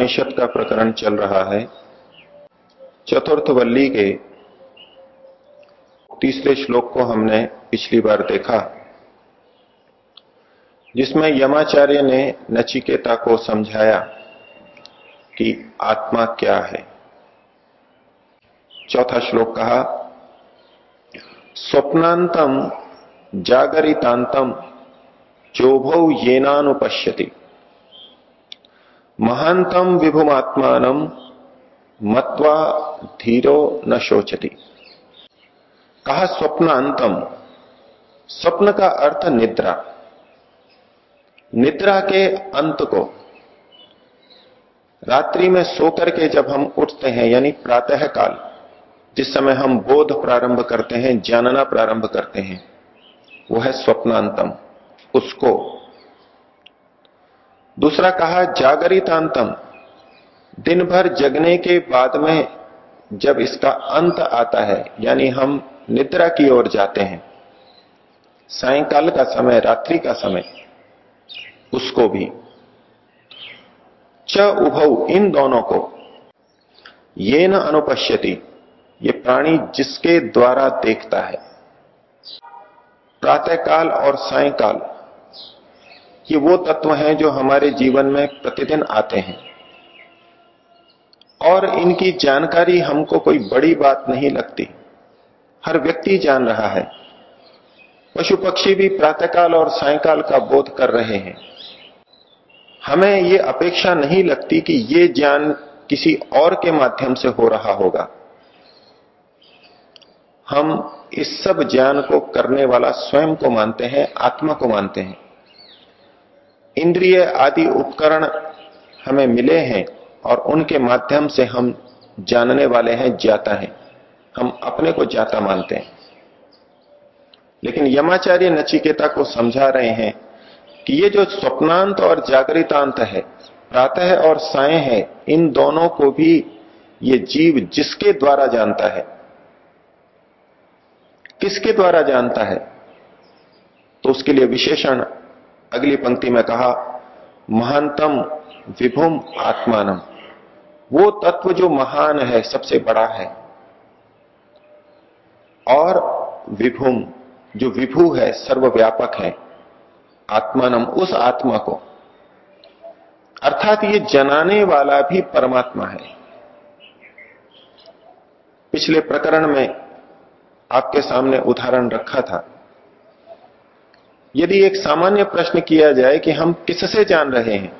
कठोपनिषद का प्रकरण चल रहा है। चतुर्थ वल्ली के तीसरे श्लोक को हमने पिछली बार देखा, जिसमें यमाचार्य ने नचिकेता को समझाया कि आत्मा क्या है। चौथा श्लोक कहा, स्वप्नांतम जागरितांतम चोभौ येनानुपश्यति। महानतम विभुमात्मान मत्वा धीरो न शोचती। कहा स्वप्नांतम स्वप्न का अर्थ निद्रा। निद्रा के अंत को। रात्रि में सोकर के जब हम उठते हैं, यानी प्रातः काल जिस समय हम बोध प्रारंभ करते हैं, जानना प्रारंभ करते हैं, वो है स्वप्नांतम उसको दूसरा कहा जागरितांतम दिन भर जगने के बाद में जब इसका अंत आता है, यानी हम निद्रा की ओर जाते हैं, सायकाल का समय, रात्रि का समय, उसको भी। च उभव इन दोनों को। ये न अनुपश्यति, ये प्राणी जिसके द्वारा देखता है। प्रातःकाल और सायंकाल। ये वो तत्व हैं जो हमारे जीवन में प्रतिदिन आते हैं। और इनकी जानकारी हमको कोई बड़ी बात नहीं लगती। हर व्यक्ति जान रहा है। पशु पक्षी भी प्रातःकाल और सायकाल का बोध कर रहे हैं। हमें ये अपेक्षा नहीं लगती कि ये ज्ञान किसी और के माध्यम से हो रहा होगा। हम इस सब ज्ञान को करने वाला स्वयं को मानते हैं, आत्मा को मानते हैं। इंद्रिय आदि उपकरण हमें मिले हैं और उनके माध्यम से हम जानने वाले हैं, ज्ञाता हैं। हम अपने को ज्ञाता मानते हैं। लेकिन यमाचार्य नचिकेता को समझा रहे हैं कि ये जो स्वप्नांत और जागृतांत है, प्रातः और साय है, इन दोनों को भी ये जीव जिसके द्वारा जानता है, किसके द्वारा जानता है तो उसके लिए विशेषण अगली पंक्ति में कहा महानतम विभुम आत्मानम। वो तत्व जो महान है, सबसे बड़ा है। और विभुम, जो विभु है, सर्वव्यापक है, आत्मानम, उस आत्मा को। अर्थात ये जनाने वाला भी परमात्मा है। पिछले प्रकरण में आपके सामने उदाहरण रखा था। यदि एक सामान्य प्रश्न किया जाए कि हम किससे जान रहे हैं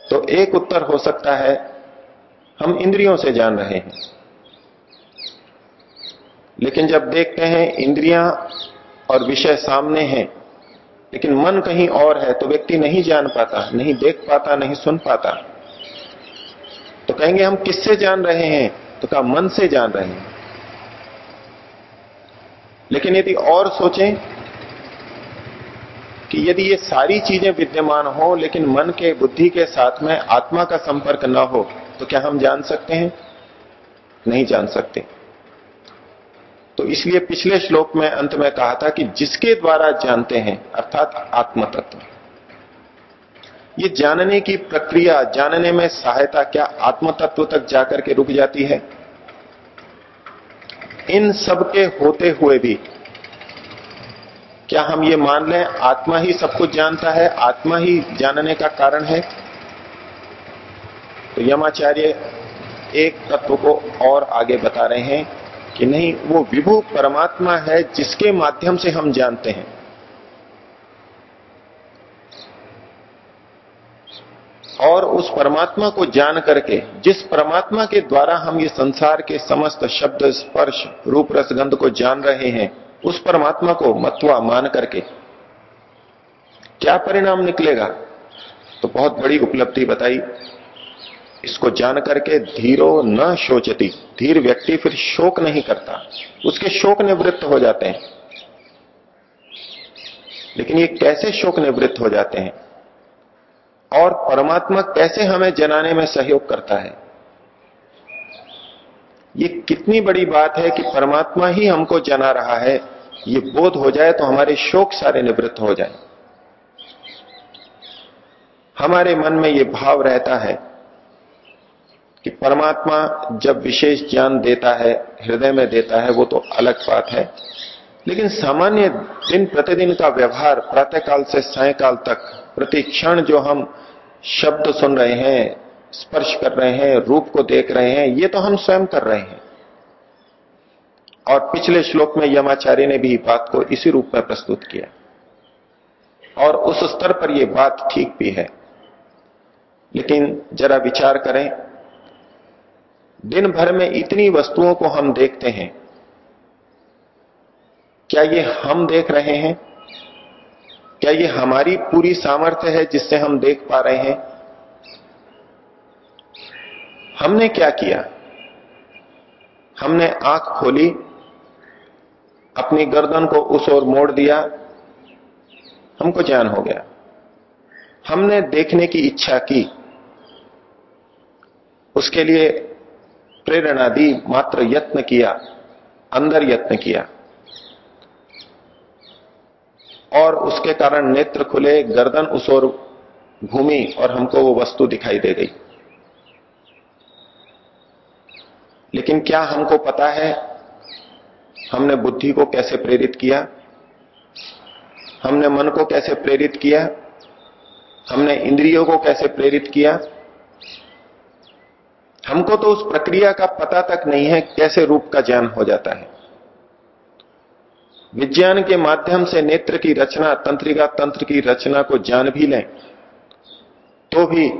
तो एक उत्तर हो सकता है, हम इंद्रियों से जान रहे हैं। लेकिन जब देखते हैं इंद्रियाँ और विषय सामने हैं, लेकिन मन कहीं और है तो व्यक्ति नहीं जान पाता, नहीं देख पाता, नहीं सुन पाता। तो कहेंगे हम किससे जान रहे हैं तो कहा मन से जान रहे हैं। लेकिन यदि और सोचें कि यदि ये सारी चीज़ें विद्यमान हो, लेकिन मन के, बुद्धि के साथ में आत्मा का संपर्क न हो तो क्या हम जान सकते हैं? नहीं जान सकते। तो इसलिए पिछले श्लोक में अंत में कहा था कि जिसके द्वारा जानते हैं, अर्थात आत्म तत्व ये जानने की प्रक्रिया, जानने में सहायता क्या आत्म तत्व तक जाकर के रुक जाती है? इन सब के होते हुए भी। क्या हम ये मान लें, आत्मा ही सब कुछ जानता है, आत्मा ही जानने का कारण है? तो यमाचार्य एक तत्व को और आगे बता रहे हैं कि नहीं, वो विभु परमात्मा है जिसके माध्यम से हम जानते हैं। और उस परमात्मा को जान करके, जिस परमात्मा के द्वारा हम ये संसार के समस्त शब्द, स्पर्श, रूप रसगंध को जान रहे हैं, उस परमात्मा को मतवा मान करके। क्या परिणाम निकलेगा? तो बहुत बड़ी उपलब्धि बताई। इसको जान करके धीरो न शोचती, धीर व्यक्ति फिर शोक नहीं करता। उसके शोक निवृत्त हो जाते हैं। लेकिन ये कैसे शोक निवृत्त हो जाते हैं? और परमात्मा कैसे हमें जनाने में सहयोग करता है? ये कितनी बड़ी बात है कि परमात्मा ही हमको जना रहा है। ये बोध हो जाए तो हमारे शोक सारे निवृत्त हो जाए। हमारे मन में ये भाव रहता है कि परमात्मा जब विशेष ज्ञान देता है, हृदय में देता है, वो तो अलग बात है। लेकिन सामान्य दिन प्रतिदिन का व्यवहार प्रातःकाल से सायकाल तक प्रति क्षण जो हम शब्द सुन रहे हैं, स्पर्श कर रहे हैं, रूप को देख रहे हैं, ये तो हम स्वयं कर रहे हैं। और पिछले श्लोक में यमाचार्य ने भी बात को इसी रूप में प्रस्तुत किया। और उस स्तर पर यह बात ठीक भी है। लेकिन जरा विचार करें दिन भर में इतनी वस्तुओं को हम देखते हैं। क्या ये हम देख रहे हैं? क्या ये हमारी पूरी सामर्थ्य है जिससे हम देख पा रहे हैं? हमने क्या किया? हमने आँख खोली, अपनी गर्दन को उस ओर मोड़ दिया, हमको ज्ञान हो गया। हमने देखने की इच्छा की, उसके लिए प्रेरणा दी, मात्र यत्न किया, अंदर यत्न किया। और उसके कारण नेत्र खुले, गर्दन उस ओर घूमी और हमको वो वस्तु दिखाई दे गई। लेकिन क्या हमको पता है हमने बुद्धि को कैसे प्रेरित किया? हमने मन को कैसे प्रेरित किया? हमने इंद्रियों को कैसे प्रेरित किया? हमको तो उस प्रक्रिया का पता तक नहीं है कैसे रूप का ज्ञान हो जाता है। विज्ञान के माध्यम से नेत्र की रचना, तंत्रिका तंत्र की रचना को जान भी लें तो भी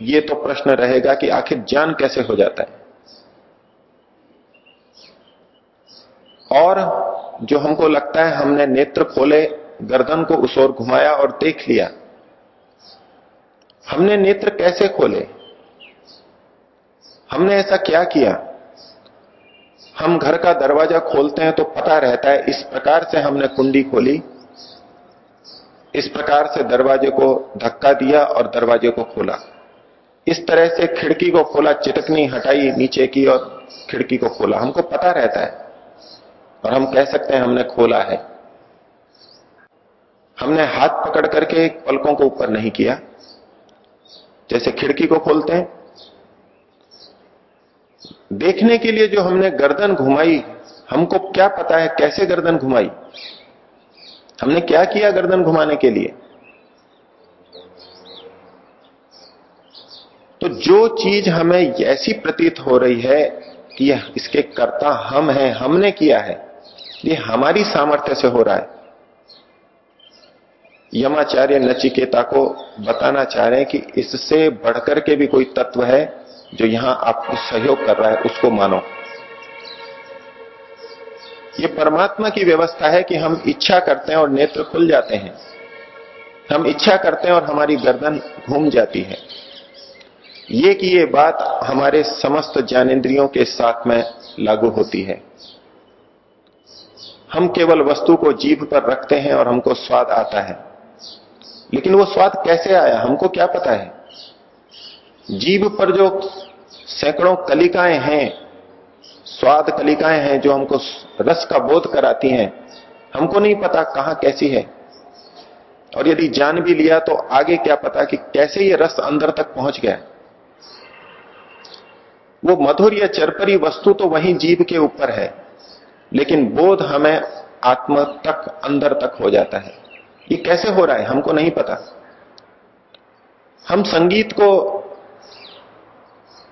ये तो प्रश्न रहेगा कि आखिर ज्ञान कैसे हो जाता है। और जो हमको लगता है, हमने नेत्र खोले, गर्दन को उस ओर घुमाया और देख लिया। हमने नेत्र कैसे खोले? हमने ऐसा क्या किया? हम घर का दरवाज़ा खोलते हैं तो पता रहता है, इस प्रकार से हमने कुंडी खोली। इस प्रकार से दरवाजे को धक्का दिया और दरवाजे को खोला। इस तरह से खिड़की को खोला, चिटकनी हटाई नीचे की और खिड़की को खोला। हमको पता रहता है और हम कह सकते हैं हमने खोला है। हमने हाथ पकड़ करके पलकों को ऊपर नहीं किया। जैसे खिड़की को खोलते हैं देखने के लिए जो हमने गर्दन घुमाई, हमको क्या पता है कैसे गर्दन घुमाई? हमने क्या किया गर्दन घुमाने के लिए? तो जो चीज़ हमें ऐसी प्रतीत हो रही है कि इसके कर्ता हम हैं, हमने किया है, ये हमारी सामर्थ्य से हो रहा है। यमाचार्य नचिकेता को बताना चाह रहे हैं कि इससे बढ़कर के भी कोई तत्व है? जो यहाँ आपको सहयोग कर रहा है, उसको मानो। ये परमात्मा की व्यवस्था है कि हम इच्छा करते हैं और नेत्र खुल जाते हैं। हम इच्छा करते हैं और हमारी गर्दन घूम जाती है। ये कि ये बात हमारे समस्त ज्ञानेन्द्रियों के साथ में लागू होती है। हम केवल वस्तु को जीभ पर रखते हैं और हमको स्वाद आता है। लेकिन वो स्वाद कैसे आया, हमको क्या पता है? जीव पर जो सैकड़ों कलिकाएँ हैं, स्वाद कलिकाएँ हैं जो हमको रस का बोध कराती हैं, हमको नहीं पता कहाँ कैसी है। और यदि जान भी लिया तो आगे क्या पता कि कैसे ये रस अंदर तक पहुँच गया। वो मधुर या चरपरी वस्तु तो वहीं जीव के ऊपर है, लेकिन बोध हमें आत्म तक, अंदर तक हो जाता है। ये कैसे हो रहा है, हमको नहीं पता। हम संगीत को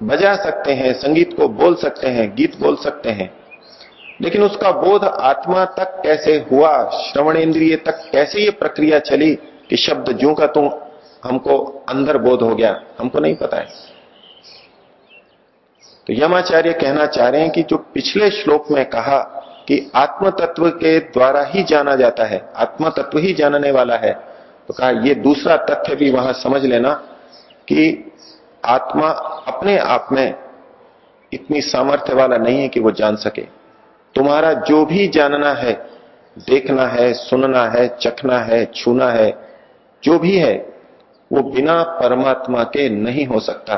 बजा सकते हैं, संगीत को बोल सकते हैं, गीत बोल सकते हैं। लेकिन उसका बोध आत्मा तक कैसे हुआ श्रवण इंद्रिय तक कैसे ये प्रक्रिया चली कि शब्द जू का तू हमको अंदर बोध हो गया, हमको नहीं पता है। तो यमाचार्य कहना चाह रहे हैं कि जो पिछले श्लोक में कहा कि आत्म तत्व के द्वारा ही जाना जाता है आत्म तत्व ही जानने वाला है तो कहा यह दूसरा तथ्य भी वहाँ समझ लेना कि आत्मा अपने आप में इतनी सामर्थ्य वाला नहीं है कि वो जान सके। तुम्हारा जो भी जानना है, देखना है, सुनना है, चखना है, छूना है, जो भी है, वो बिना परमात्मा के नहीं हो सकता।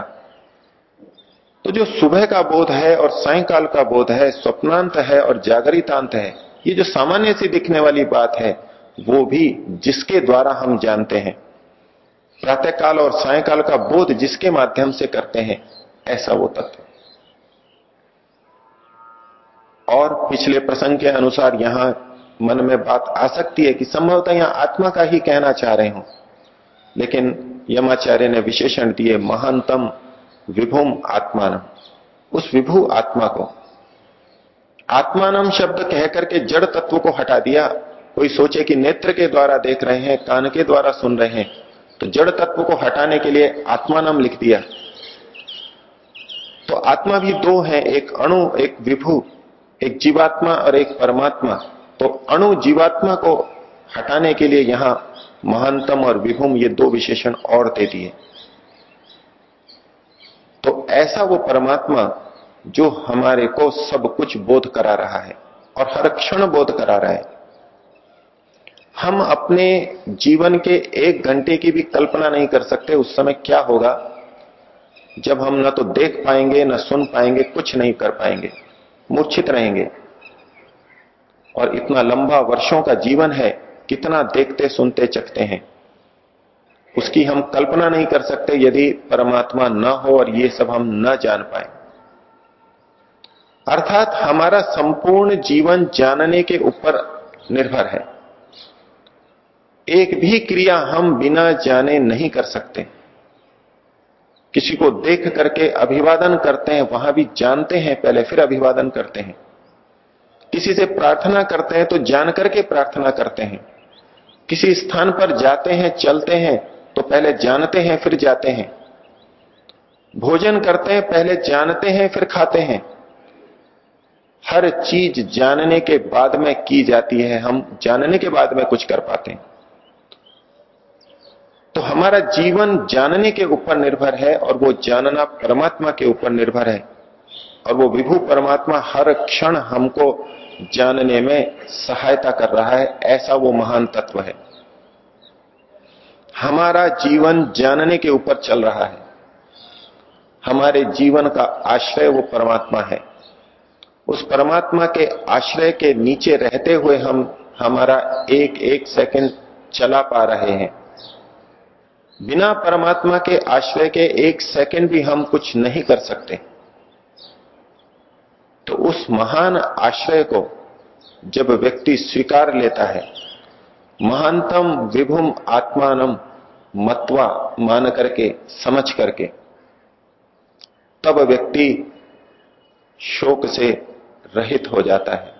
तो जो सुबह का बोध है और सायकाल का बोध है, स्वप्नांत है और जागरितांत है, ये जो सामान्य सी दिखने वाली बात है, वो भी जिसके द्वारा हम जानते हैं। प्रातःकाल और सायकाल का बोध जिसके माध्यम से करते हैं, ऐसा वो तत्व। और पिछले प्रसंग के अनुसार यहाँ मन में बात आ सकती है कि संभवतः यहाँ आत्मा का ही कहना चाह रहे हो। लेकिन यमाचार्य ने विशेषण दिए, महानतम विभुम आत्मानम। उस विभु आत्मा को। आत्मानम शब्द कहकर के जड़ तत्व को हटा दिया। कोई सोचे कि नेत्र के द्वारा देख रहे हैं, कान के द्वारा सुन रहे हैं तो जड़ तत्व को हटाने के लिए आत्मा नाम लिख दिया। तो आत्मा भी दो है, एक अणु, एक विभु, एक जीवात्मा और एक परमात्मा। तो अणु जीवात्मा को हटाने के लिए यहाँ महानतम और विभुम ये दो विशेषण और दे दिए। तो ऐसा वो परमात्मा जो हमारे को सब कुछ बोध करा रहा है और हर क्षण बोध करा रहा है। हम अपने जीवन के एक घंटे की भी कल्पना नहीं कर सकते, उस समय क्या होगा? जब हम ना तो देख पाएँगे, ना सुन पाएँगे, कुछ नहीं कर पाएँगे, मूर्छित रहेंगे। और इतना लंबा वर्षों का जीवन है, कितना देखते, सुनते, चखते हैं। उसकी हम कल्पना नहीं कर सकते, यदि परमात्मा न हो और ये सब हम न जान पाए। अर्थात हमारा संपूर्ण जीवन जानने के ऊपर निर्भर है। एक भी क्रिया हम बिना जाने नहीं कर सकते। किसी को देख करके अभिवादन करते हैं, वहाँ भी जानते हैं, पहले फिर अभिवादन करते हैं। किसी से प्रार्थना करते हैं तो जान करके प्रार्थना करते हैं। किसी स्थान पर जाते हैं, चलते हैं तो पहले जानते हैं, फिर जाते हैं। भोजन करते हैं, पहले जानते हैं, फिर खाते हैं। हर चीज़ जानने के बाद में की जाती है, हम जानने के बाद में कुछ कर पाते हैं। तो हमारा जीवन जानने के ऊपर निर्भर है और वो जानना परमात्मा के ऊपर निर्भर है। और वो विभू परमात्मा हर क्षण हमको जानने में सहायता कर रहा है, ऐसा वो महान तत्व है। हमारा जीवन जानने के ऊपर चल रहा है। हमारे जीवन का आश्रय वो परमात्मा है। उस परमात्मा के आश्रय के नीचे रहते हुए हम हमारा एक एक सेकंड चला पा रहे हैं। बिना परमात्मा के आश्रय के एक सेकंड भी हम कुछ नहीं कर सकते। तो उस महान आश्रय को जब व्यक्ति स्वीकार लेता है, महानतम विभुम आत्मानम मत्वा मान करके, समझ करके, तब व्यक्ति शोक से रहित हो जाता है।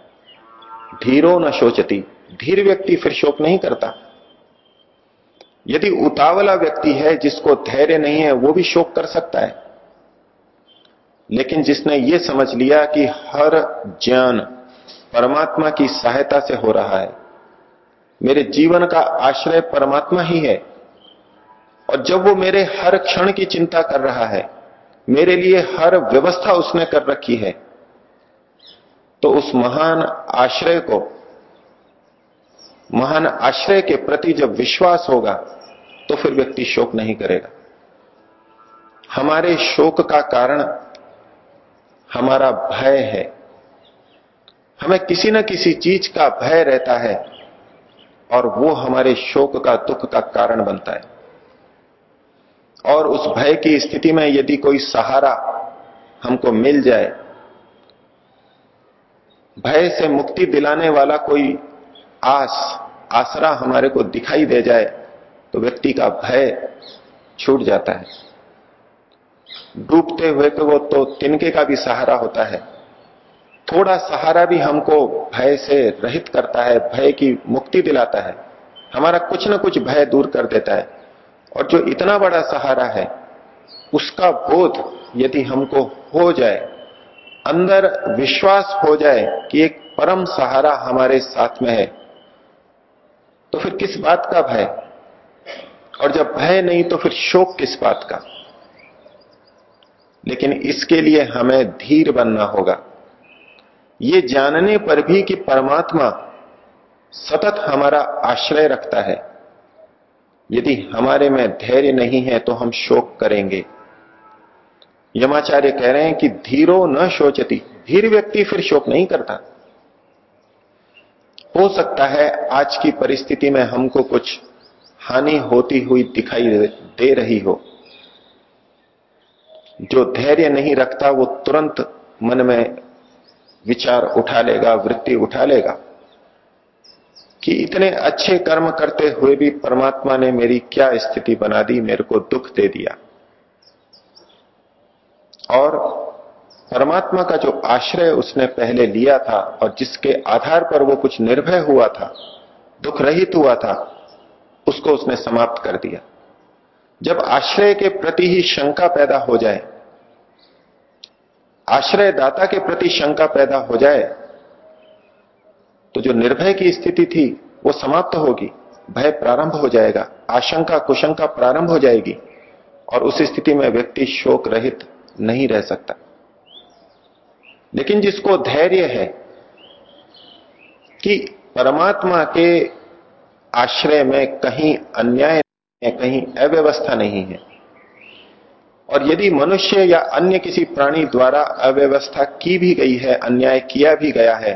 धीरो न शोचती, धीर व्यक्ति फिर शोक नहीं करता। यदि उतावला व्यक्ति है, जिसको धैर्य नहीं है, वो भी शोक कर सकता है। लेकिन जिसने ये समझ लिया कि हर ज्ञान परमात्मा की सहायता से हो रहा है, मेरे जीवन का आश्रय परमात्मा ही है, और जब वो मेरे हर क्षण की चिंता कर रहा है, मेरे लिए हर व्यवस्था उसने कर रखी है तो उस महान आश्रय को महान आश्रय के प्रति जब विश्वास होगा तो फिर व्यक्ति शोक नहीं करेगा। हमारे शोक का कारण हमारा भय है। हमें किसी न किसी चीज़ का भय रहता है और वो हमारे शोक का, दुख का कारण बनता है। और उस भय की स्थिति में यदि कोई सहारा हमको मिल जाए, भय से मुक्ति दिलाने वाला कोई आस, आसरा हमारे को दिखाई दे जाए तो व्यक्ति का भय छूट जाता है। डूबते हुए तो वो तो तिनके का भी सहारा होता है। थोड़ा सहारा भी हमको भय से रहित करता है, भय की मुक्ति दिलाता है। हमारा कुछ ना कुछ भय दूर कर देता है। और जो इतना बड़ा सहारा है, उसका बोध यदि हमको हो जाए, अंदर विश्वास हो जाए कि एक परम सहारा हमारे साथ में है तो फिर किस बात का भय? और जब भय नहीं तो फिर शोक किस बात का? लेकिन इसके लिए हमें धीर बनना होगा। ये जानने पर भी कि परमात्मा सतत हमारा आश्रय रखता है। यदि हमारे में धैर्य नहीं है तो हम शोक करेंगे। यमाचार्य कह रहे हैं कि धीरो न शोचती। धीर व्यक्ति फिर शोक नहीं करता। हो सकता है आज की परिस्थिति में हमको कुछ हानि होती हुई दिखाई दे रही हो। जो धैर्य नहीं रखता, वो तुरंत मन में विचार उठा लेगा, वृत्ति उठा लेगा कि इतने अच्छे कर्म करते हुए भी परमात्मा ने मेरी क्या स्थिति बना दी, मेरे को दुख दे दिया। और परमात्मा का जो आश्रय उसने पहले लिया था और जिसके आधार पर वो कुछ निर्भय हुआ था दुख रहित हुआ था, उसको उसने समाप्त कर दिया। जब आश्रय के प्रति ही शंका पैदा हो जाए आश्रय दाता के प्रति शंका पैदा हो जाए तो जो निर्भय की स्थिति थी वो समाप्त होगी, भय प्रारंभ हो जाएगा, आशंका कुशंका प्रारंभ हो जाएगी और उस स्थिति में व्यक्ति शोक रहित नहीं रह सकता। लेकिन जिसको धैर्य है कि परमात्मा के आश्रय में कहीं अन्याय है, कहीं अव्यवस्था नहीं है। और यदि मनुष्य या अन्य किसी प्राणी द्वारा अव्यवस्था की भी गई है, अन्याय किया भी गया है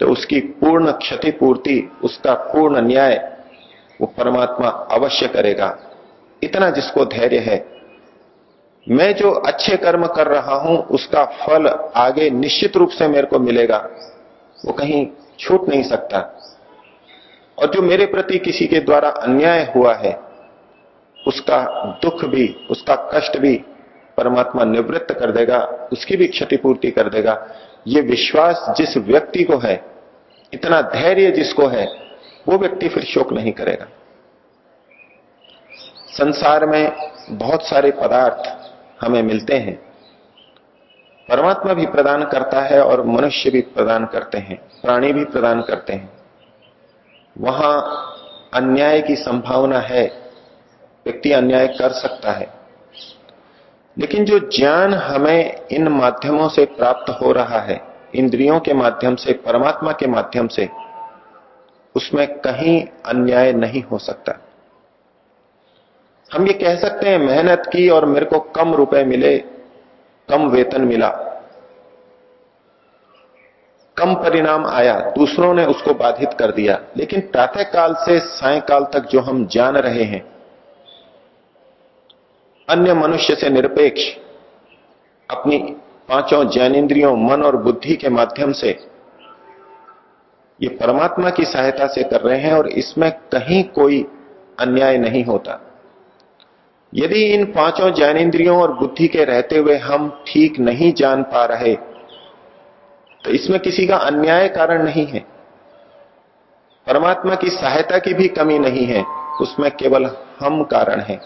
तो उसकी पूर्ण क्षतिपूर्ति, उसका पूर्ण न्याय वो परमात्मा अवश्य करेगा। इतना जिसको धैर्य है मैं जो अच्छे कर्म कर रहा हूँ, उसका फल आगे निश्चित रूप से मेरे को मिलेगा। वो कहीं छूट नहीं सकता। और जो मेरे प्रति किसी के द्वारा अन्याय हुआ है, उसका दुख भी, उसका कष्ट भी परमात्मा निवृत्त कर देगा, उसकी भी क्षतिपूर्ति कर देगा। ये विश्वास जिस व्यक्ति को है, इतना धैर्य जिसको है, वो व्यक्ति फिर शोक नहीं करेगा। संसार में बहुत सारे पदार्थ हमें मिलते हैं। परमात्मा भी प्रदान करता है और मनुष्य भी प्रदान करते हैं, प्राणी भी प्रदान करते हैं। वहाँ अन्याय की संभावना है, व्यक्ति अन्याय कर सकता है। लेकिन जो ज्ञान हमें इन माध्यमों से प्राप्त हो रहा है, इंद्रियों के माध्यम से, परमात्मा के माध्यम से, उसमें कहीं अन्याय नहीं हो सकता। हम ये कह सकते हैं, मेहनत की और मेरे को कम रुपए मिले, कम वेतन मिला। कम परिणाम आया, दूसरों ने उसको बाधित कर दिया। लेकिन प्रातःकाल से सायकाल तक जो हम जान रहे हैं, अन्य मनुष्य से निरपेक्ष, अपनी पाँचों ज्ञानेन्द्रियों, मन और बुद्धि के माध्यम से ये परमात्मा की सहायता से कर रहे हैं और इसमें कहीं कोई अन्याय नहीं होता। यदि इन पाँचों ज्ञानेन्द्रियों और बुद्धि के रहते हुए हम ठीक नहीं जान पा रहे तो इसमें किसी का अन्याय कारण नहीं है। परमात्मा की सहायता की भी कमी नहीं है, उसमें केवल हम कारण है।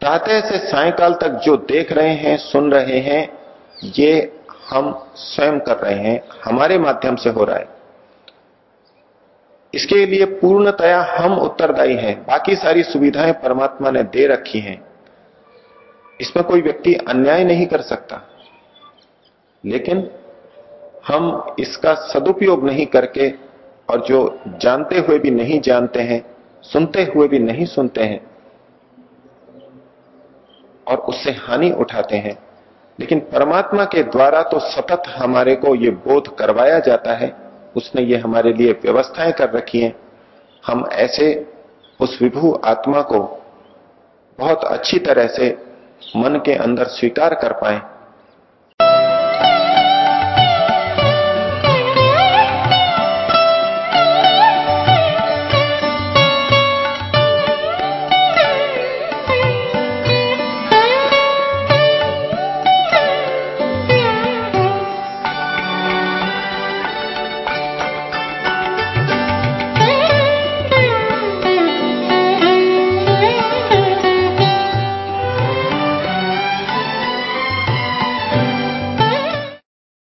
प्रातः से सायकाल तक जो देख रहे हैं, सुन रहे हैं, ये हम स्वयं कर रहे हैं, हमारे माध्यम से हो रहा है। इसके लिए पूर्णतया हम उत्तरदायी हैं। बाकी सारी सुविधाएँ परमात्मा ने दे रखी हैं। इसमें कोई व्यक्ति अन्याय नहीं कर सकता। लेकिन हम इसका सदुपयोग नहीं करके और जो जानते हुए भी नहीं जानते हैं, सुनते हुए भी नहीं सुनते हैं, और उससे हानि उठाते हैं। लेकिन परमात्मा के द्वारा तो सतत हमारे को ये बोध करवाया जाता है उसने ये हमारे लिए व्यवस्थाएँ कर रखी हैं। हम ऐसे उस विभू आत्मा को बहुत अच्छी तरह से मन के अंदर स्वीकार कर पाए।